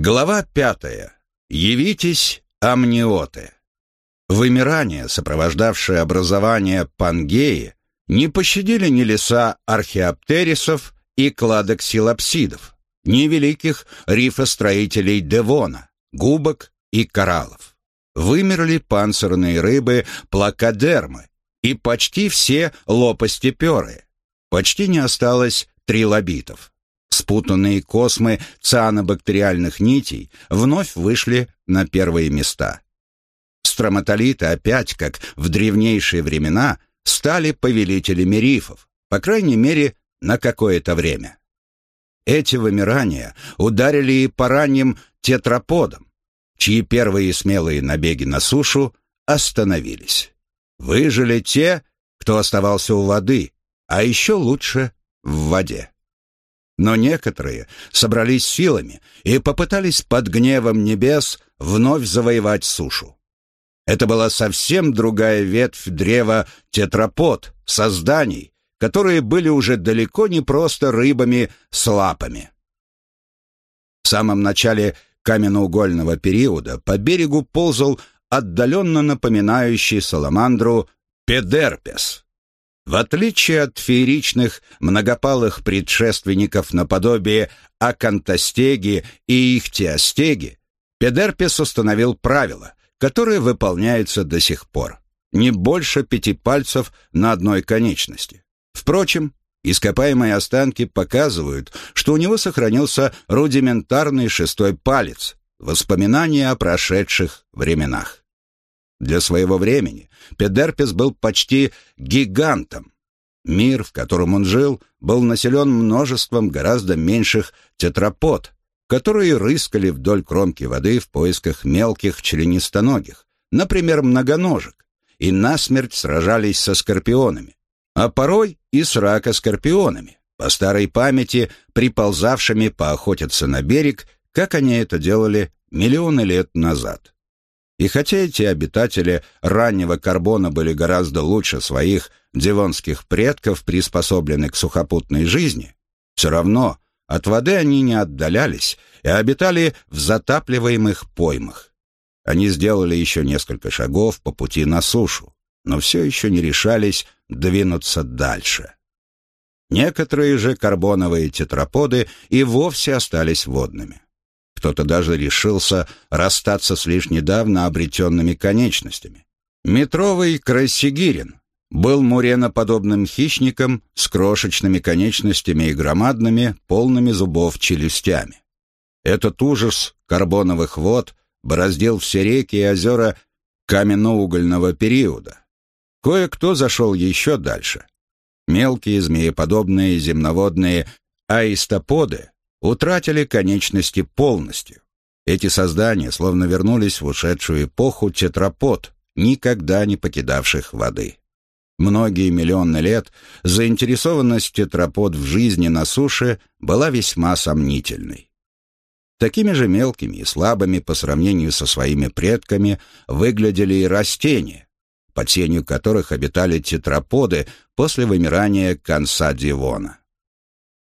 Глава пятая. Явитесь, амниоты. Вымирание, сопровождавшее образование Пангеи, не пощадили ни леса археоптерисов и кладоксилапсидов, ни великих рифостроителей Девона, губок и кораллов. Вымерли панцирные рыбы плакодермы и почти все лопастеперы. Почти не осталось трилобитов. Спутанные космы цианобактериальных нитей вновь вышли на первые места. Строматолиты опять, как в древнейшие времена, стали повелителями рифов, по крайней мере, на какое-то время. Эти вымирания ударили и по ранним тетраподам, чьи первые смелые набеги на сушу остановились. Выжили те, кто оставался у воды, а еще лучше в воде. Но некоторые собрались силами и попытались под гневом небес вновь завоевать сушу. Это была совсем другая ветвь древа тетрапод, созданий, которые были уже далеко не просто рыбами с лапами. В самом начале каменноугольного периода по берегу ползал отдаленно напоминающий саламандру педерпес. В отличие от фееричных многопалых предшественников наподобие акантостеги и ихтиостеги, Педерпес установил правила, которые выполняются до сих пор. Не больше пяти пальцев на одной конечности. Впрочем, ископаемые останки показывают, что у него сохранился рудиментарный шестой палец, воспоминания о прошедших временах. Для своего времени Педерпес был почти гигантом. Мир, в котором он жил, был населен множеством гораздо меньших тетрапод, которые рыскали вдоль кромки воды в поисках мелких членистоногих, например, многоножек, и насмерть сражались со скорпионами, а порой и с ракоскорпионами, по старой памяти приползавшими поохотиться на берег, как они это делали миллионы лет назад. И хотя эти обитатели раннего карбона были гораздо лучше своих девонских предков, приспособлены к сухопутной жизни, все равно от воды они не отдалялись и обитали в затапливаемых поймах. Они сделали еще несколько шагов по пути на сушу, но все еще не решались двинуться дальше. Некоторые же карбоновые тетраподы и вовсе остались водными. Кто-то даже решился расстаться с лишь недавно обретенными конечностями. Метровый красигирин был муреноподобным хищником с крошечными конечностями и громадными, полными зубов челюстями. Этот ужас карбоновых вод бороздил все реки и озера каменноугольного периода. Кое-кто зашел еще дальше. Мелкие змееподобные земноводные аистоподы утратили конечности полностью. Эти создания словно вернулись в ушедшую эпоху тетрапод, никогда не покидавших воды. Многие миллионы лет заинтересованность тетрапод в жизни на суше была весьма сомнительной. Такими же мелкими и слабыми по сравнению со своими предками выглядели и растения, под сенью которых обитали тетраподы после вымирания конца Дивона.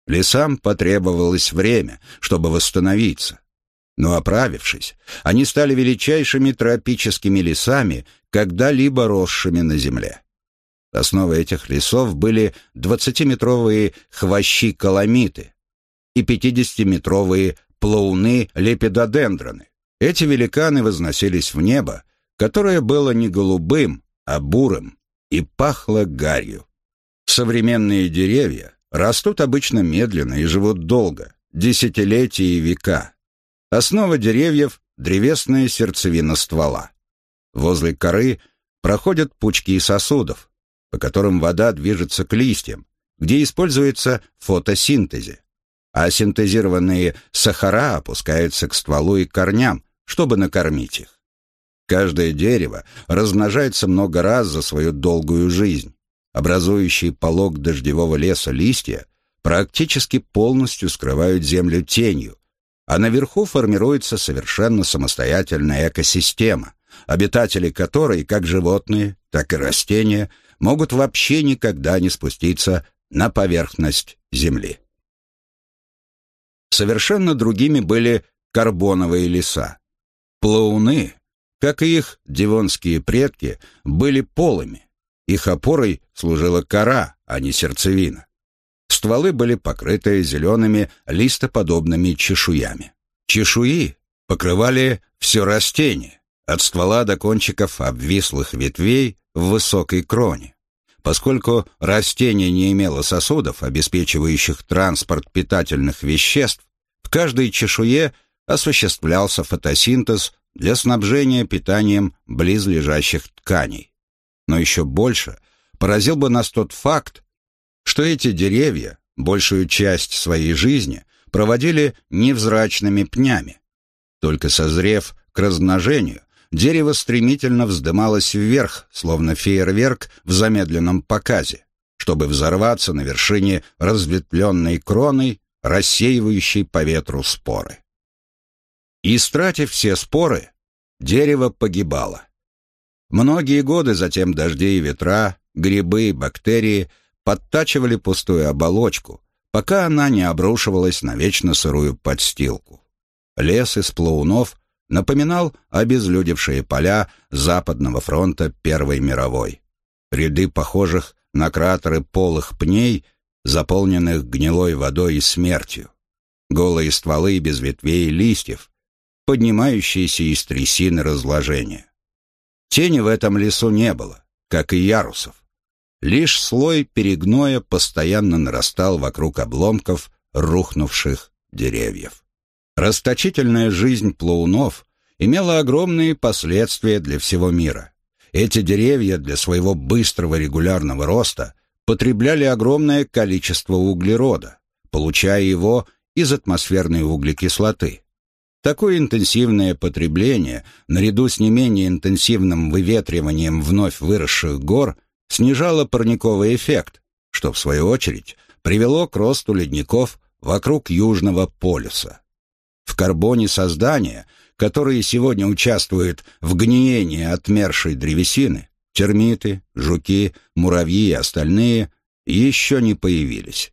Лесам потребовалось время, чтобы восстановиться. Но оправившись, они стали величайшими тропическими лесами, когда-либо росшими на земле. Основой этих лесов были 20-метровые хвощи-каламиты и 50-метровые плауны-лепидодендроны. Эти великаны возносились в небо, которое было не голубым, а бурым, и пахло гарью. Современные деревья Растут обычно медленно и живут долго, десятилетия и века. Основа деревьев – древесная сердцевина ствола. Возле коры проходят пучки сосудов, по которым вода движется к листьям, где используется фотосинтезе. А синтезированные сахара опускаются к стволу и корням, чтобы накормить их. Каждое дерево размножается много раз за свою долгую жизнь образующие полог дождевого леса листья, практически полностью скрывают землю тенью, а наверху формируется совершенно самостоятельная экосистема, обитатели которой, как животные, так и растения, могут вообще никогда не спуститься на поверхность Земли. Совершенно другими были карбоновые леса. Плауны, как и их девонские предки, были полыми. Их опорой служила кора, а не сердцевина. Стволы были покрыты зелеными листоподобными чешуями. Чешуи покрывали все растение, от ствола до кончиков обвислых ветвей в высокой кроне. Поскольку растение не имело сосудов, обеспечивающих транспорт питательных веществ, в каждой чешуе осуществлялся фотосинтез для снабжения питанием близлежащих тканей. Но еще больше поразил бы нас тот факт, что эти деревья большую часть своей жизни проводили невзрачными пнями. Только созрев к размножению, дерево стремительно вздымалось вверх, словно фейерверк в замедленном показе, чтобы взорваться на вершине разветвленной кроной, рассеивающей по ветру споры. Истратив все споры, дерево погибало. Многие годы затем дожди и ветра, грибы и бактерии подтачивали пустую оболочку, пока она не обрушивалась на вечно сырую подстилку. Лес из плаунов напоминал обезлюдевшие поля Западного фронта Первой мировой. Ряды похожих на кратеры полых пней, заполненных гнилой водой и смертью. Голые стволы без ветвей и листьев, поднимающиеся из трясины разложения. Тени в этом лесу не было, как и ярусов. Лишь слой перегноя постоянно нарастал вокруг обломков рухнувших деревьев. Расточительная жизнь плаунов имела огромные последствия для всего мира. Эти деревья для своего быстрого регулярного роста потребляли огромное количество углерода, получая его из атмосферной углекислоты. Такое интенсивное потребление, наряду с не менее интенсивным выветриванием вновь выросших гор – снижало парниковый эффект, что, в свою очередь, привело к росту ледников вокруг Южного полюса. В карбоне создания, которые сегодня участвуют в гниении отмершей древесины, термиты, жуки, муравьи и остальные, еще не появились.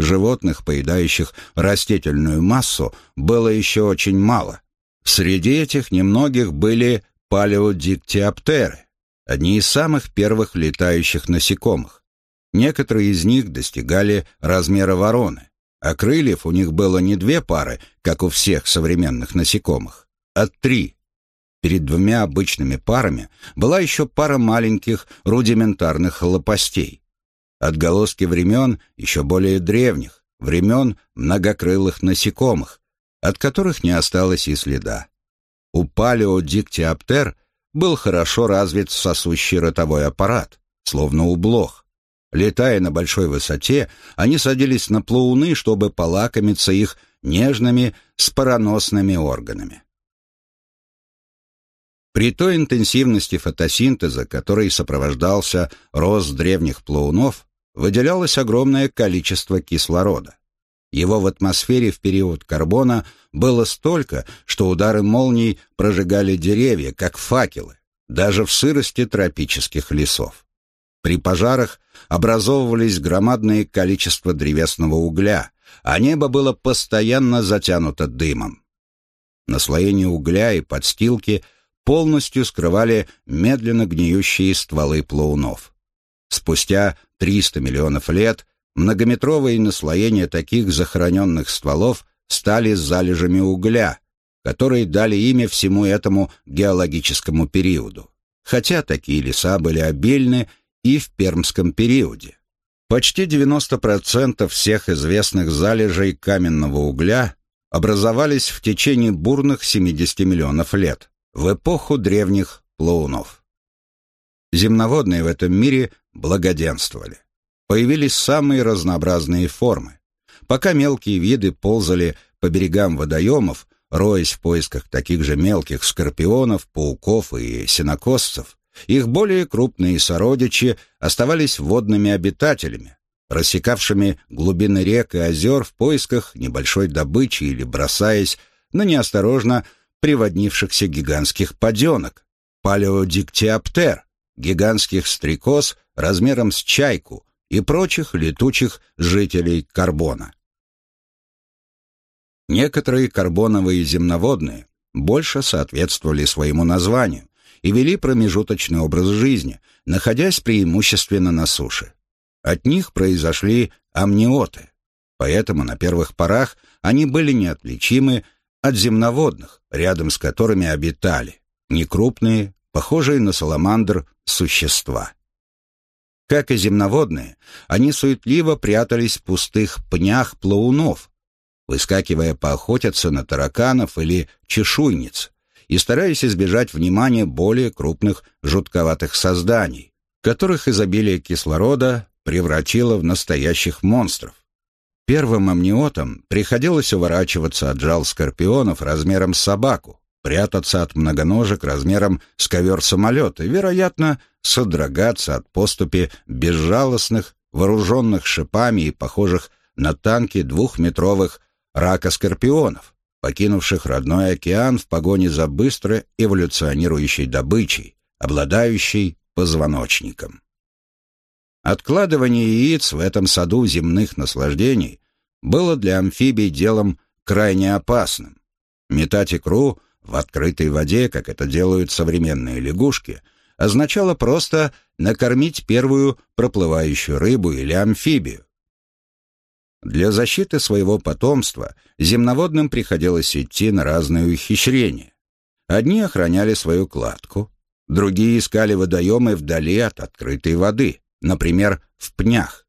Животных, поедающих растительную массу, было еще очень мало. Среди этих немногих были палеодиктиоптеры, одни из самых первых летающих насекомых. Некоторые из них достигали размера вороны, а крыльев у них было не две пары, как у всех современных насекомых, а три. Перед двумя обычными парами была еще пара маленьких рудиментарных лопастей. Отголоски времен еще более древних, времен многокрылых насекомых, от которых не осталось и следа. У палеодиктиоптер – был хорошо развит сосущий ротовой аппарат, словно у блох. Летая на большой высоте, они садились на плауны, чтобы полакомиться их нежными спороносными органами. При той интенсивности фотосинтеза, который сопровождался рост древних плаунов, выделялось огромное количество кислорода. Его в атмосфере в период карбона было столько, что удары молний прожигали деревья, как факелы, даже в сырости тропических лесов. При пожарах образовывались громадные количества древесного угля, а небо было постоянно затянуто дымом. Наслоение угля и подстилки полностью скрывали медленно гниющие стволы плаунов. Спустя 300 миллионов лет многометровые наслоения таких захороненных стволов стали залежами угля, которые дали имя всему этому геологическому периоду. Хотя такие леса были обильны и в пермском периоде. Почти 90% всех известных залежей каменного угля образовались в течение бурных 70 миллионов лет, в эпоху древних плаунов. Земноводные в этом мире благоденствовали появились самые разнообразные формы. Пока мелкие виды ползали по берегам водоемов, роясь в поисках таких же мелких скорпионов, пауков и сенокосцев, их более крупные сородичи оставались водными обитателями, рассекавшими глубины рек и озер в поисках небольшой добычи или бросаясь на неосторожно приводнившихся гигантских паденок, палеодиктиоптер, гигантских стрекоз размером с чайку, и прочих летучих жителей Карбона. Некоторые карбоновые земноводные больше соответствовали своему названию и вели промежуточный образ жизни, находясь преимущественно на суше. От них произошли амниоты, поэтому на первых порах они были неотличимы от земноводных, рядом с которыми обитали, некрупные, похожие на саламандр, существа. Как и земноводные, они суетливо прятались в пустых пнях плаунов, выскакивая поохотиться на тараканов или чешуйниц, и стараясь избежать внимания более крупных жутковатых созданий, которых изобилие кислорода превратило в настоящих монстров. Первым амниотам приходилось уворачиваться от жал скорпионов размером с собаку, прятаться от многоножек размером с ковер-самолет и, вероятно, содрогаться от поступи безжалостных, вооруженных шипами и похожих на танки двухметровых рака-скорпионов, покинувших родной океан в погоне за быстро эволюционирующей добычей, обладающей позвоночником. Откладывание яиц в этом саду земных наслаждений было для амфибий делом крайне опасным. Метать икру в открытой воде, как это делают современные лягушки, означало просто накормить первую проплывающую рыбу или амфибию. Для защиты своего потомства земноводным приходилось идти на разные ухищрения. Одни охраняли свою кладку, другие искали водоемы вдали от открытой воды, например, в пнях.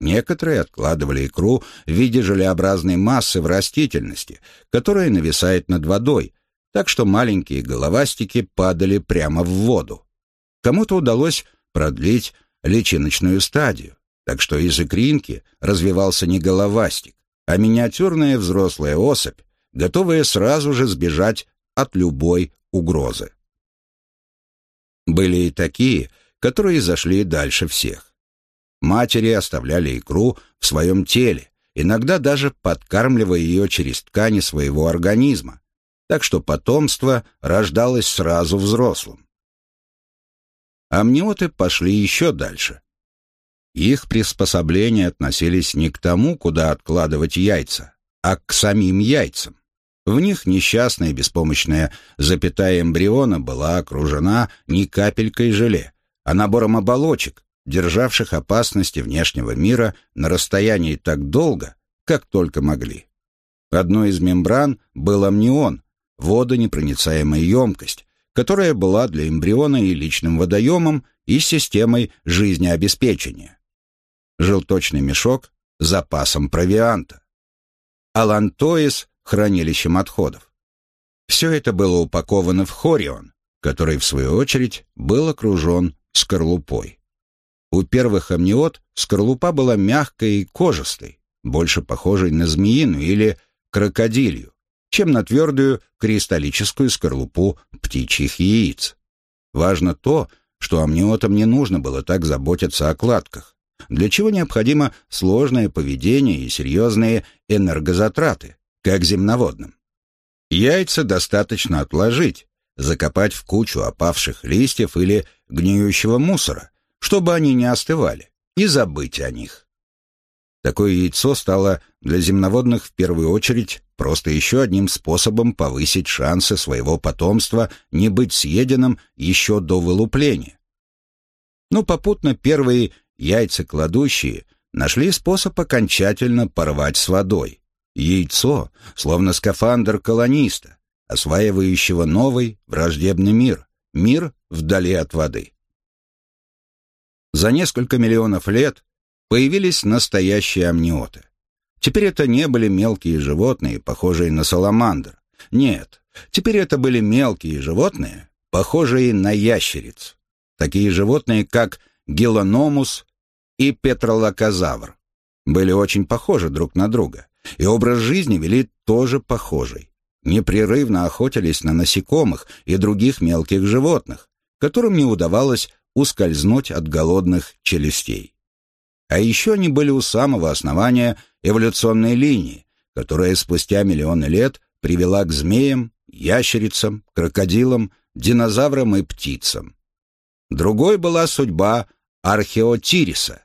Некоторые откладывали икру в виде желеобразной массы в растительности, которая нависает над водой, так что маленькие головастики падали прямо в воду. Кому-то удалось продлить личиночную стадию, так что из икринки развивался не головастик, а миниатюрная взрослая особь, готовая сразу же сбежать от любой угрозы. Были и такие, которые зашли дальше всех. Матери оставляли икру в своем теле, иногда даже подкармливая ее через ткани своего организма, так что потомство рождалось сразу взрослым. Амниоты пошли еще дальше. Их приспособления относились не к тому, куда откладывать яйца, а к самим яйцам. В них несчастная беспомощная запятая эмбриона была окружена не капелькой желе, а набором оболочек, державших опасности внешнего мира на расстоянии так долго, как только могли. Одной из мембран был амнион, водонепроницаемая емкость, которая была для эмбриона и личным водоемом, и системой жизнеобеспечения. Желточный мешок – запасом провианта. Алантоис – хранилищем отходов. Все это было упаковано в хорион, который, в свою очередь, был окружен скорлупой. У первых амниот скорлупа была мягкой и кожистой, больше похожей на змеиную или крокодилью чем на твердую кристаллическую скорлупу птичьих яиц. Важно то, что амниотам не нужно было так заботиться о кладках, для чего необходимо сложное поведение и серьезные энергозатраты, как земноводным. Яйца достаточно отложить, закопать в кучу опавших листьев или гниющего мусора, чтобы они не остывали, и забыть о них. Такое яйцо стало для земноводных в первую очередь просто еще одним способом повысить шансы своего потомства не быть съеденным еще до вылупления. Но попутно первые яйцекладущие нашли способ окончательно порвать с водой. Яйцо, словно скафандр колониста, осваивающего новый враждебный мир, мир вдали от воды. За несколько миллионов лет появились настоящие амниоты. Теперь это не были мелкие животные, похожие на саламандр. Нет, теперь это были мелкие животные, похожие на ящериц. Такие животные, как гелономус и петролокозавр, были очень похожи друг на друга, и образ жизни вели тоже похожий. Непрерывно охотились на насекомых и других мелких животных, которым не удавалось ускользнуть от голодных челюстей. А еще они были у самого основания эволюционной линии, которая спустя миллионы лет привела к змеям, ящерицам, крокодилам, динозаврам и птицам. Другой была судьба археотириса.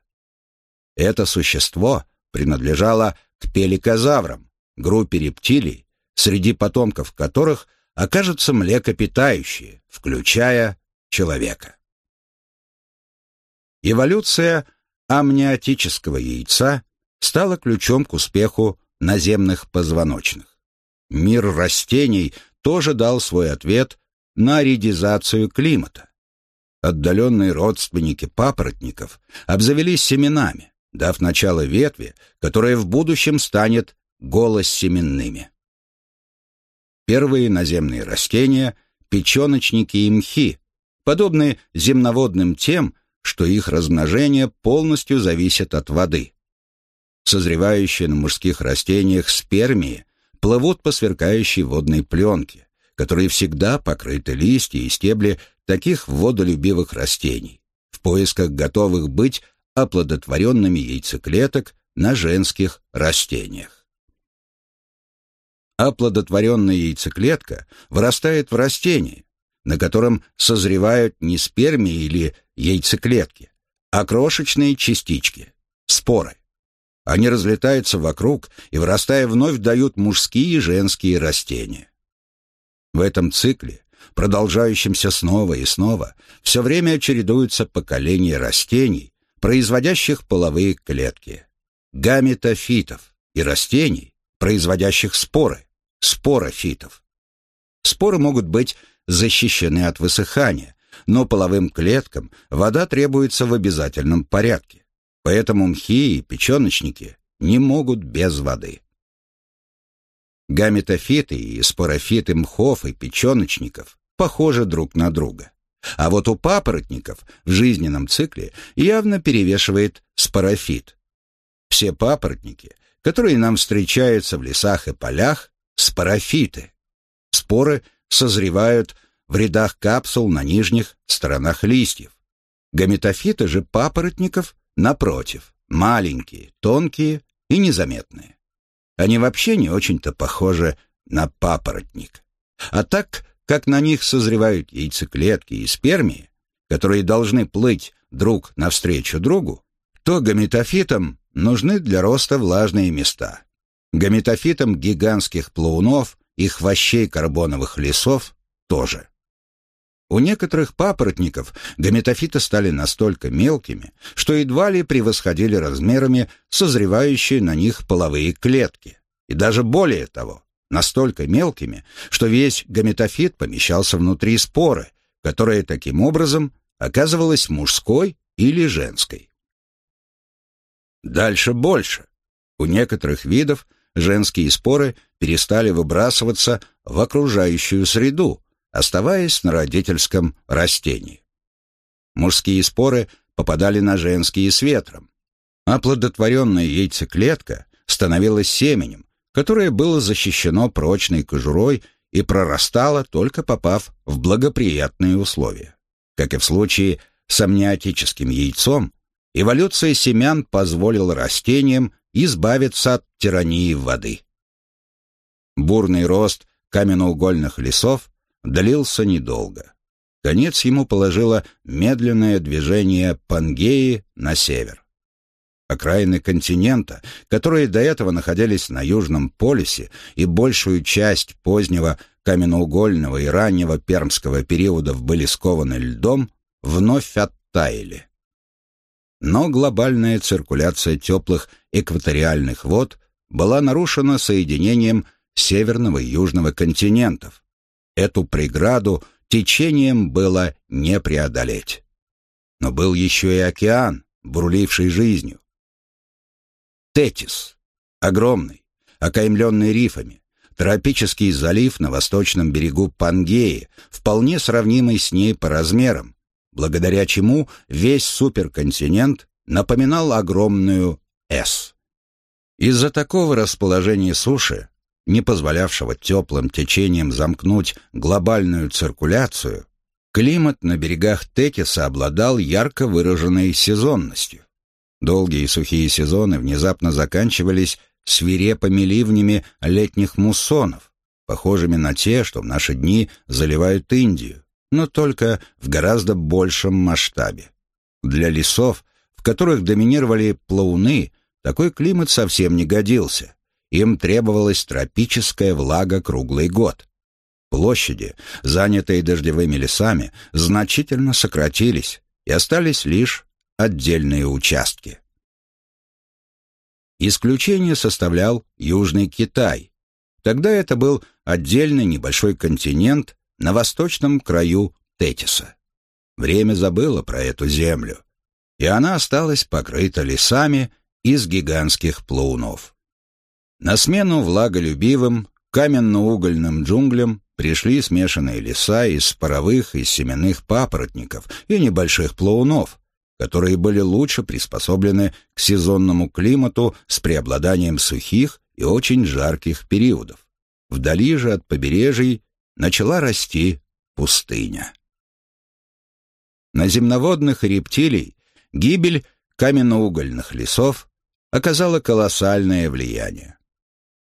Это существо принадлежало к пеликозаврам, группе рептилий, среди потомков которых окажутся млекопитающие, включая человека. Эволюция амниотического яйца стала ключом к успеху наземных позвоночных. Мир растений тоже дал свой ответ на редизацию климата. Отдаленные родственники папоротников обзавелись семенами, дав начало ветви, которая в будущем станет голоссеменными. Первые наземные растения – печеночники и мхи, подобные земноводным тем, что их размножение полностью зависит от воды. Созревающие на мужских растениях спермии плывут по сверкающей водной пленке, которые всегда покрыты листья и стебли таких водолюбивых растений, в поисках готовых быть оплодотворенными яйцеклеток на женских растениях. Оплодотворенная яйцеклетка вырастает в растении, на котором созревают не спермии или яйцеклетки, а крошечные частички, споры. Они разлетаются вокруг и, вырастая вновь, дают мужские и женские растения. В этом цикле, продолжающемся снова и снова, все время чередуются поколения растений, производящих половые клетки, гаметофитов и растений, производящих споры, спорофитов. Споры могут быть защищены от высыхания, но половым клеткам вода требуется в обязательном порядке. Поэтому мхи и печеночники не могут без воды. Гаметофиты и спорофиты мхов и печеночников похожи друг на друга. А вот у папоротников в жизненном цикле явно перевешивает спорофит. Все папоротники, которые нам встречаются в лесах и полях, спорофиты. Споры созревают в рядах капсул на нижних сторонах листьев. Гаметофиты же папоротников, напротив, маленькие, тонкие и незаметные. Они вообще не очень-то похожи на папоротник. А так, как на них созревают яйцеклетки и спермии, которые должны плыть друг навстречу другу, то гаметофитам нужны для роста влажные места. Гаметофитам гигантских плаунов и хвощей карбоновых лесов тоже. У некоторых папоротников гаметофиты стали настолько мелкими, что едва ли превосходили размерами созревающие на них половые клетки. И даже более того, настолько мелкими, что весь гаметофит помещался внутри споры, которая таким образом оказывалась мужской или женской. Дальше больше. У некоторых видов женские споры перестали выбрасываться в окружающую среду, оставаясь на родительском растении. Мужские споры попадали на женские с ветром. Оплодотворенная яйцеклетка становилась семенем, которое было защищено прочной кожурой и прорастало, только попав в благоприятные условия. Как и в случае с амниотическим яйцом, эволюция семян позволила растениям избавиться от тирании воды. Бурный рост каменноугольных лесов длился недолго. Конец ему положило медленное движение Пангеи на север. Окраины континента, которые до этого находились на Южном полюсе и большую часть позднего каменноугольного и раннего пермского периодов были скованы льдом, вновь оттаяли. Но глобальная циркуляция теплых экваториальных вод была нарушена соединением северного и южного континентов. Эту преграду течением было не преодолеть. Но был еще и океан, бруливший жизнью. Тетис, огромный, окаймленный рифами, тропический залив на восточном берегу Пангеи, вполне сравнимый с ней по размерам, благодаря чему весь суперконтинент напоминал огромную «С». Из-за такого расположения суши, не позволявшего теплым течениям замкнуть глобальную циркуляцию, климат на берегах Тетиса обладал ярко выраженной сезонностью. Долгие сухие сезоны внезапно заканчивались свирепыми ливнями летних муссонов, похожими на те, что в наши дни заливают Индию, но только в гораздо большем масштабе. Для лесов, в которых доминировали плауны, такой климат совсем не годился, им требовалась тропическая влага круглый год. Площади, занятые дождевыми лесами, значительно сократились, и остались лишь отдельные участки. Исключение составлял Южный Китай. Тогда это был отдельный небольшой континент на восточном краю Тетиса. Время забыло про эту землю, и она осталась покрыта лесами из гигантских плаунов. На смену влаголюбивым каменно-угольным джунглям пришли смешанные леса из паровых и семенных папоротников и небольших плаунов, которые были лучше приспособлены к сезонному климату с преобладанием сухих и очень жарких периодов. Вдали же от побережий начала расти пустыня. На земноводных рептилий гибель каменноугольных лесов оказала колоссальное влияние.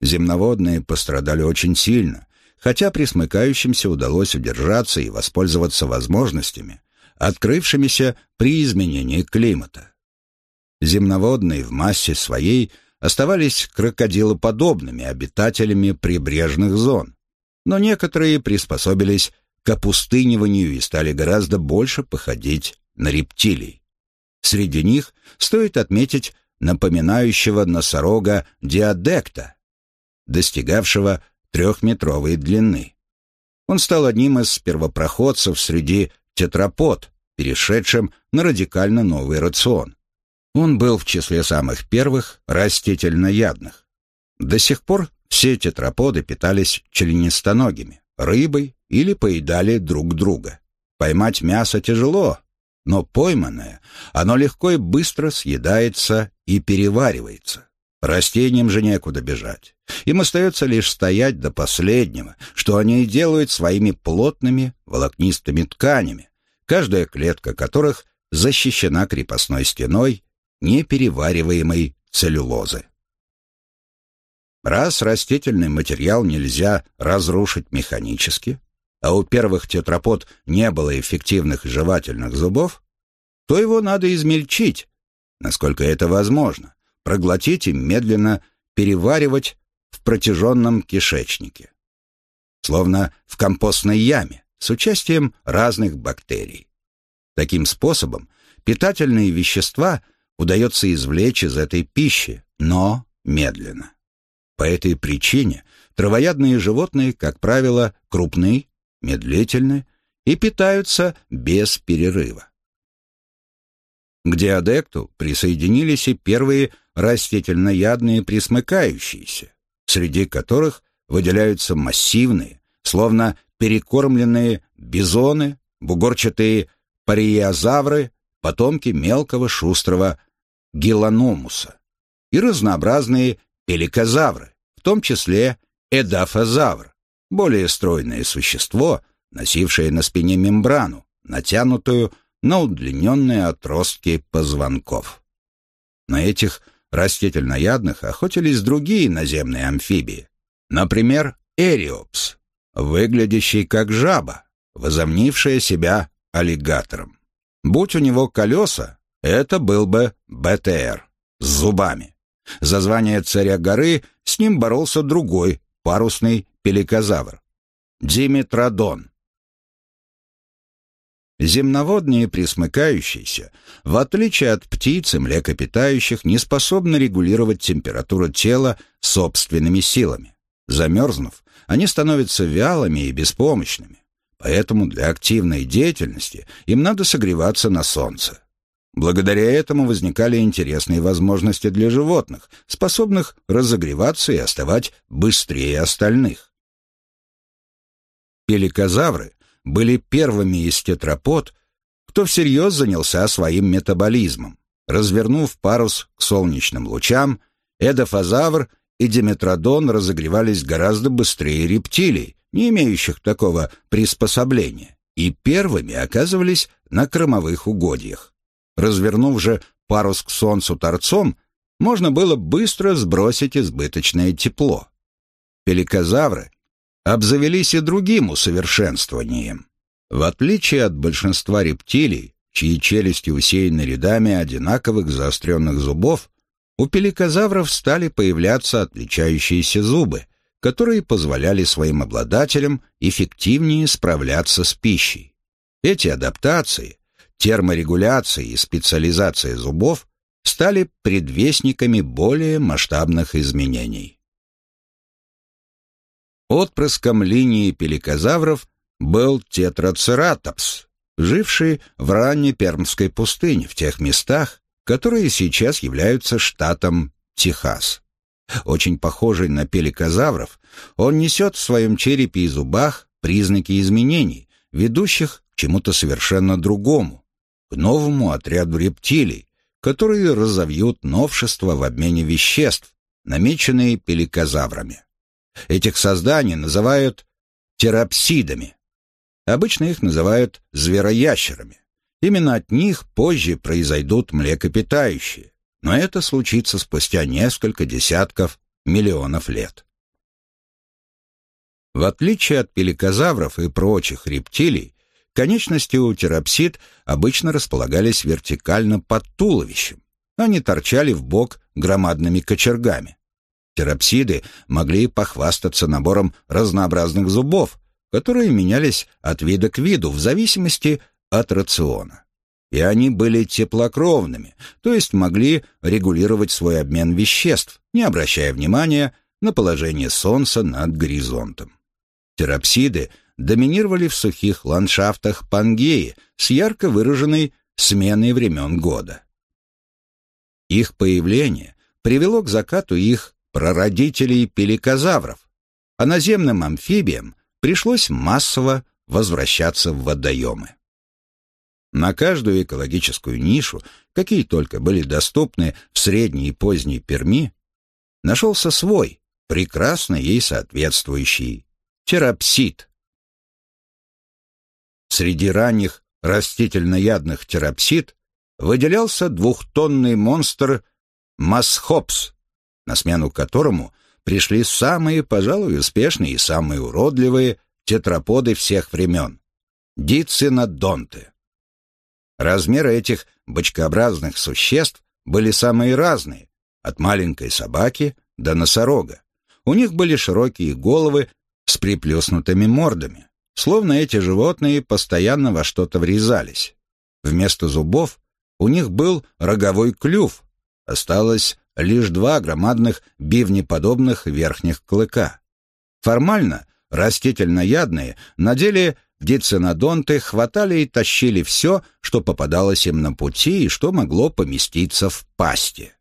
Земноводные пострадали очень сильно, хотя присмыкающимся удалось удержаться и воспользоваться возможностями, открывшимися при изменении климата. Земноводные в массе своей оставались крокодилоподобными обитателями прибрежных зон, но некоторые приспособились к опустыниванию и стали гораздо больше походить на рептилий. Среди них стоит отметить напоминающего носорога диадекта, достигавшего трехметровой длины. Он стал одним из первопроходцев среди тетрапод, перешедшим на радикально новый рацион. Он был в числе самых первых растительноядных. До сих пор все тетраподы питались членистоногими, рыбой или поедали друг друга. Поймать мясо тяжело, но пойманное, оно легко и быстро съедается и переваривается. Растениям же некуда бежать. Им остается лишь стоять до последнего, что они и делают своими плотными волокнистыми тканями, каждая клетка которых защищена крепостной стеной неперевариваемой целлюлозы. Раз растительный материал нельзя разрушить механически, а у первых тетрапод не было эффективных жевательных зубов, то его надо измельчить, насколько это возможно, проглотить и медленно переваривать в протяженном кишечнике. Словно в компостной яме с участием разных бактерий. Таким способом питательные вещества удается извлечь из этой пищи, но медленно. По этой причине травоядные животные, как правило, крупны, медлительны и питаются без перерыва. К диадекту присоединились и первые растительноядные присмыкающиеся, среди которых выделяются массивные, словно перекормленные бизоны, бугорчатые париозавры, потомки мелкого шустрого геланомуса и разнообразные пеликозавры, в том числе эдафозавр, более стройное существо, носившее на спине мембрану, натянутую на удлиненные отростки позвонков. На этих растительноядных охотились другие наземные амфибии. Например, эриопс, выглядящий как жаба, возомнившая себя аллигатором. Будь у него колеса, это был бы БТР с зубами. За звание царя горы с ним боролся другой, парусный пеликозавр – Диметродон. Земноводные присмыкающиеся, в отличие от птиц и млекопитающих, не способны регулировать температуру тела собственными силами. Замерзнув, они становятся вялыми и беспомощными. Поэтому для активной деятельности им надо согреваться на солнце. Благодаря этому возникали интересные возможности для животных, способных разогреваться и оставать быстрее остальных. Пеликозавры были первыми из тетрапод, кто всерьез занялся своим метаболизмом. Развернув парус к солнечным лучам, эдофазавр и диметродон разогревались гораздо быстрее рептилий, не имеющих такого приспособления, и первыми оказывались на кормовых угодьях. Развернув же парус к солнцу торцом, можно было быстро сбросить избыточное тепло. Пеликозавры обзавелись и другим усовершенствованием. В отличие от большинства рептилий, чьи челюсти усеяны рядами одинаковых заостренных зубов, у пеликозавров стали появляться отличающиеся зубы, которые позволяли своим обладателям эффективнее справляться с пищей. Эти адаптации, терморегуляция и специализация зубов стали предвестниками более масштабных изменений. Отпрыском линии пеликозавров был тетрацератопс, живший в ранней Пермской пустыне, в тех местах, которые сейчас являются штатом Техас. Очень похожий на пеликозавров, он несет в своем черепе и зубах признаки изменений, ведущих к чему-то совершенно другому, к новому отряду рептилий, которые разовьют новшества в обмене веществ, намеченные пеликозаврами. Этих созданий называют терапсидами. Обычно их называют звероящерами. Именно от них позже произойдут млекопитающие, но это случится спустя несколько десятков миллионов лет. В отличие от пеликозавров и прочих рептилий, конечности у терапсид обычно располагались вертикально под туловищем, они торчали в бок громадными кочергами. Терапсиды могли похвастаться набором разнообразных зубов, которые менялись от вида к виду в зависимости от рациона. И они были теплокровными, то есть могли регулировать свой обмен веществ, не обращая внимания на положение Солнца над горизонтом. Терапсиды доминировали в сухих ландшафтах Пангеи с ярко выраженной сменой времен года. Их появление привело к закату их прародителей пеликозавров, а наземным амфибиям пришлось массово возвращаться в водоемы. На каждую экологическую нишу, какие только были доступны в средней и поздней Перми, нашелся свой, прекрасно ей соответствующий, терапсид. Среди ранних растительноядных терапсид выделялся двухтонный монстр Масхопс, на смену которому пришли самые, пожалуй, успешные и самые уродливые тетраподы всех времен – дицинодонты. Размеры этих бочкообразных существ были самые разные, от маленькой собаки до носорога. У них были широкие головы с приплюснутыми мордами, словно эти животные постоянно во что-то врезались. Вместо зубов у них был роговой клюв, осталось лишь два громадных бивнеподобных верхних клыка. Формально растительноядные на деле дицинодонты хватали и тащили все, что попадалось им на пути и что могло поместиться в пасти.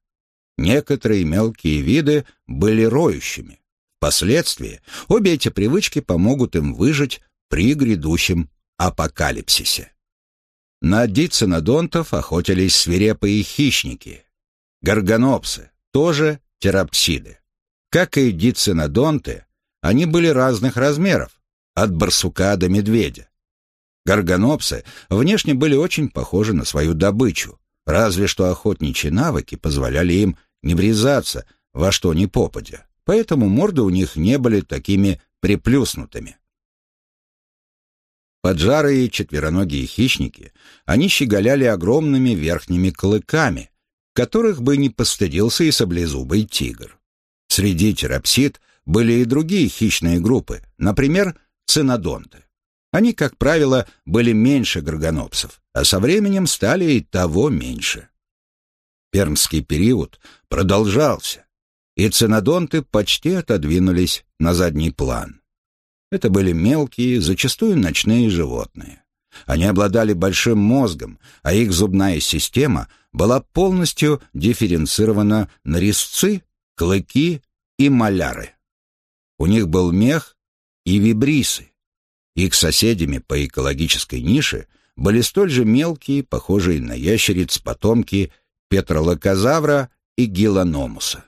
Некоторые мелкие виды были роющими. Впоследствии обе эти привычки помогут им выжить при грядущем апокалипсисе. На дицинодонтов охотились свирепые хищники, Горгонопсы, тоже терапсиды. Как и дицинодонты, они были разных размеров, от барсука до медведя. Горгонопсы внешне были очень похожи на свою добычу, разве что охотничьи навыки позволяли им не врезаться во что ни попадя, поэтому морды у них не были такими приплюснутыми. Поджарые четвероногие хищники, они щеголяли огромными верхними клыками, которых бы не постыдился и саблезубый тигр. Среди терапсид были и другие хищные группы, например, цинодонты. Они, как правило, были меньше горгонопсов, а со временем стали и того меньше. Пермский период продолжался, и цинодонты почти отодвинулись на задний план. Это были мелкие, зачастую ночные животные. Они обладали большим мозгом, а их зубная система была полностью дифференцирована на резцы, клыки и маляры. У них был мех и вибрисы. Их соседями по экологической нише были столь же мелкие, похожие на ящериц, потомки петролокозавра и гиланомуса.